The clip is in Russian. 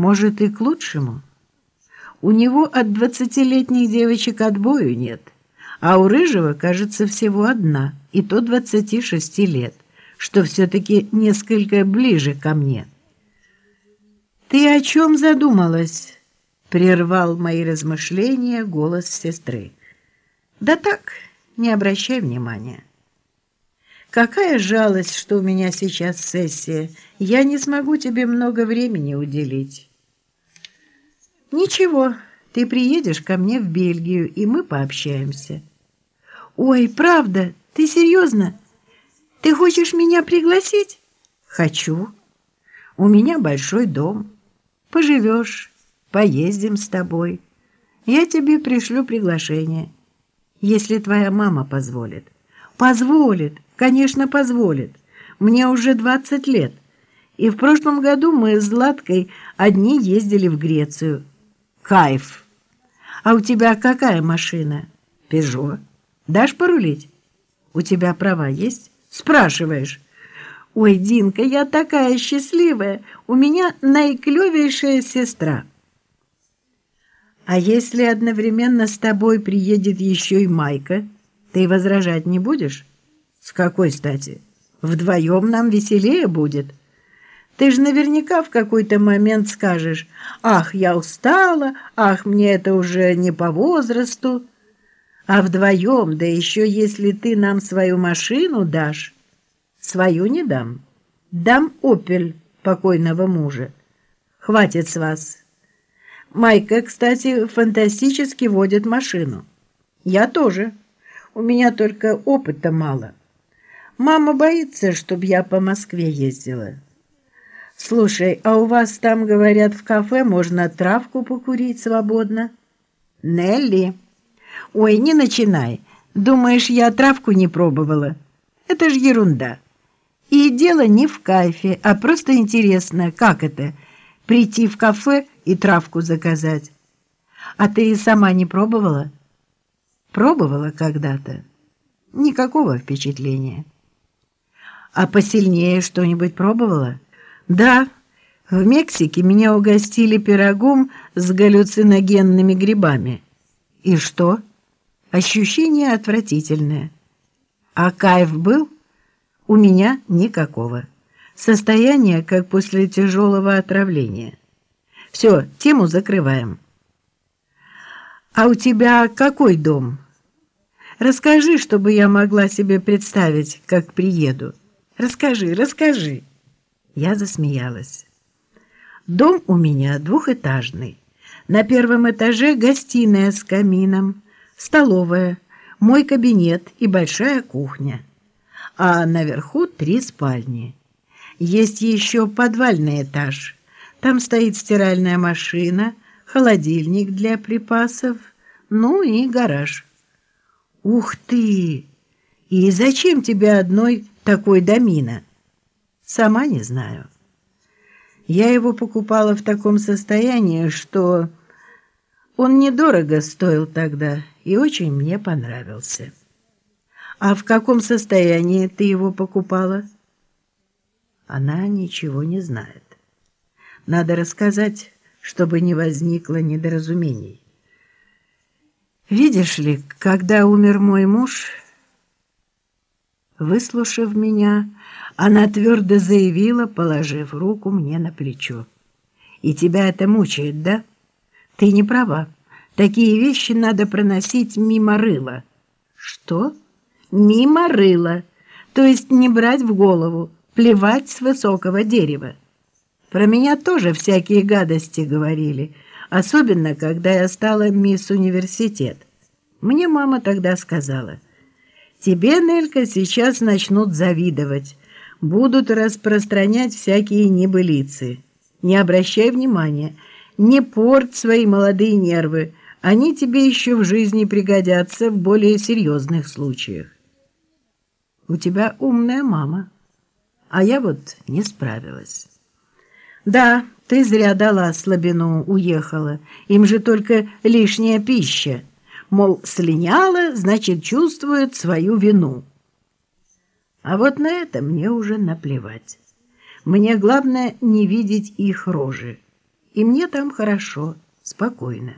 Может, и к лучшему? У него от двадцатилетних девочек отбою нет, а у Рыжего, кажется, всего одна, и то двадцати шести лет, что все-таки несколько ближе ко мне. «Ты о чем задумалась?» — прервал мои размышления голос сестры. «Да так, не обращай внимания». Какая жалость, что у меня сейчас сессия. Я не смогу тебе много времени уделить. Ничего, ты приедешь ко мне в Бельгию, и мы пообщаемся. Ой, правда? Ты серьезно? Ты хочешь меня пригласить? Хочу. У меня большой дом. Поживешь, поездим с тобой. Я тебе пришлю приглашение, если твоя мама позволит. Позволит, конечно, позволит. Мне уже 20 лет. И в прошлом году мы с Златкой одни ездили в Грецию. Кайф. А у тебя какая машина? Пежо. Дашь порулить? У тебя права есть? Спрашиваешь. Ой, Динка, я такая счастливая. У меня наиклевейшая сестра. А если одновременно с тобой приедет еще и Майка? Ты возражать не будешь? С какой стати? Вдвоем нам веселее будет. Ты же наверняка в какой-то момент скажешь, «Ах, я устала, ах, мне это уже не по возрасту». А вдвоем, да еще если ты нам свою машину дашь, свою не дам. Дам «Опель» покойного мужа. Хватит с вас. Майка, кстати, фантастически водит машину. Я тоже. У меня только опыта мало. Мама боится, чтобы я по Москве ездила. Слушай, а у вас там, говорят, в кафе можно травку покурить свободно? Нелли. Ой, не начинай. Думаешь, я травку не пробовала? Это ж ерунда. И дело не в кайфе, а просто интересно, как это — прийти в кафе и травку заказать. А ты сама не пробовала? Пробовала когда-то. Никакого впечатления. А посильнее что-нибудь пробовала? Да, в Мексике меня угостили пирогом с галлюциногенными грибами. И что? Ощущение отвратительное. А кайф был? У меня никакого. Состояние, как после тяжелого отравления. Все, тему закрываем. «А у тебя какой дом? Расскажи, чтобы я могла себе представить, как приеду. Расскажи, расскажи». Я засмеялась. «Дом у меня двухэтажный. На первом этаже гостиная с камином, столовая, мой кабинет и большая кухня. А наверху три спальни. Есть еще подвальный этаж. Там стоит стиральная машина – холодильник для припасов, ну и гараж. Ух ты! И зачем тебе одной такой домина? Сама не знаю. Я его покупала в таком состоянии, что он недорого стоил тогда и очень мне понравился. А в каком состоянии ты его покупала? Она ничего не знает. Надо рассказать, чтобы не возникло недоразумений. Видишь ли, когда умер мой муж, выслушав меня, она твердо заявила, положив руку мне на плечо. «И тебя это мучает, да? Ты не права. Такие вещи надо проносить мимо рыла». «Что?» «Мимо рыла. То есть не брать в голову, плевать с высокого дерева». Про меня тоже всякие гадости говорили, особенно когда я стала мисс университет. Мне мама тогда сказала, «Тебе, Нелька, сейчас начнут завидовать, будут распространять всякие небылицы. Не обращай внимания, не порть свои молодые нервы, они тебе еще в жизни пригодятся в более серьезных случаях». У тебя умная мама, а я вот не справилась. Да, ты зря дала слабину, уехала. Им же только лишняя пища. Мол, слиняла, значит, чувствует свою вину. А вот на это мне уже наплевать. Мне главное не видеть их рожи. и мне там хорошо, спокойно.